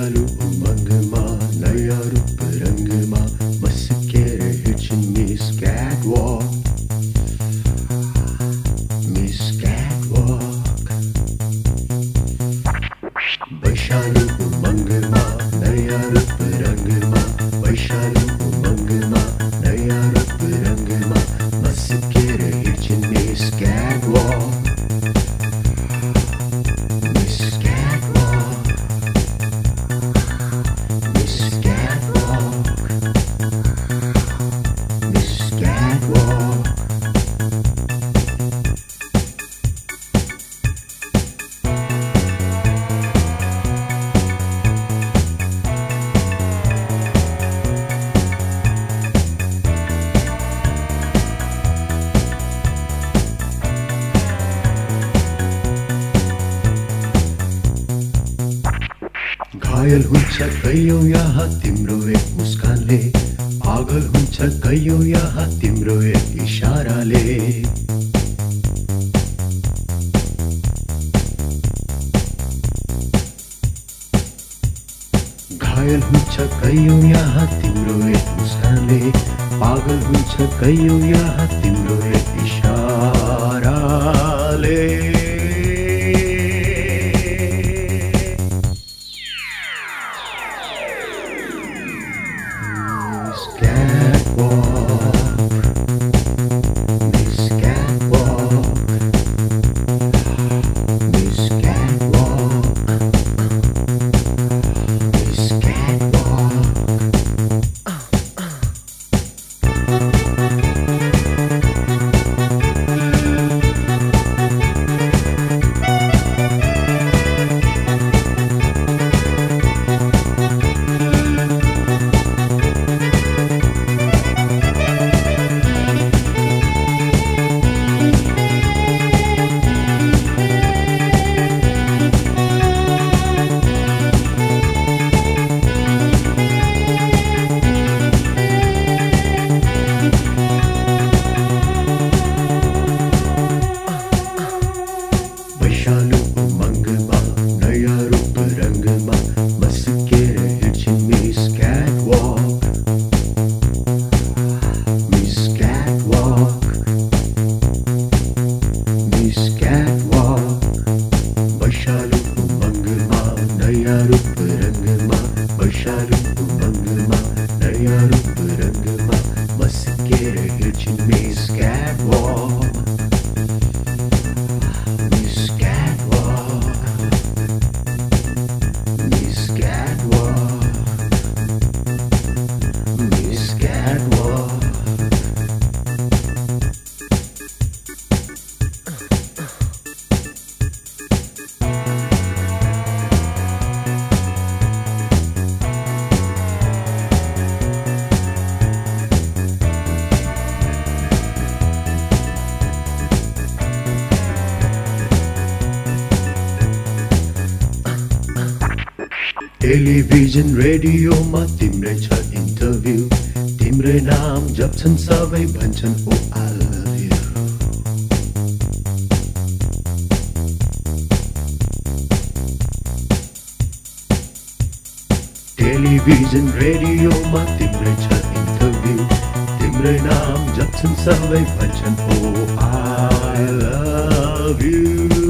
Hallo, Mandelmann. घायल हुन्छ कैयौँ यहाँ, तिम्रो एक मुस्कानले पागल हुन्छ कैयौँ यहाँ, तिम्रो एक इसाराले घायल हुन्छ कैयौँ यहाँ, तिम्रो एक मुस्कानले पागल हुन्छ कैयौँ यहाँ, तिम्रो एक टेलिभिजन रेडियोमा तिम्रै छ इन्टरभ्यू तिम्रै नाम जप्छन् सबै भन्छन् oh I love you television रेडियोमा तिम्रै छ इन्टरभ्यू तिम्रै नाम जप्छन् सबै भन्छन् ओ आई लभ यु